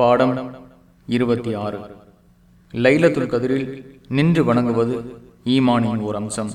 பாடம் இருபத்தி ஆறு. லைலத்துல் கதிரில் நின்று வணங்குவது ஈமானின் ஓர் அம்சம்.